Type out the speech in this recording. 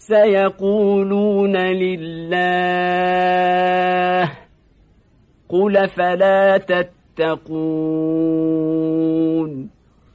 سيقولون لله قل فلا تتقون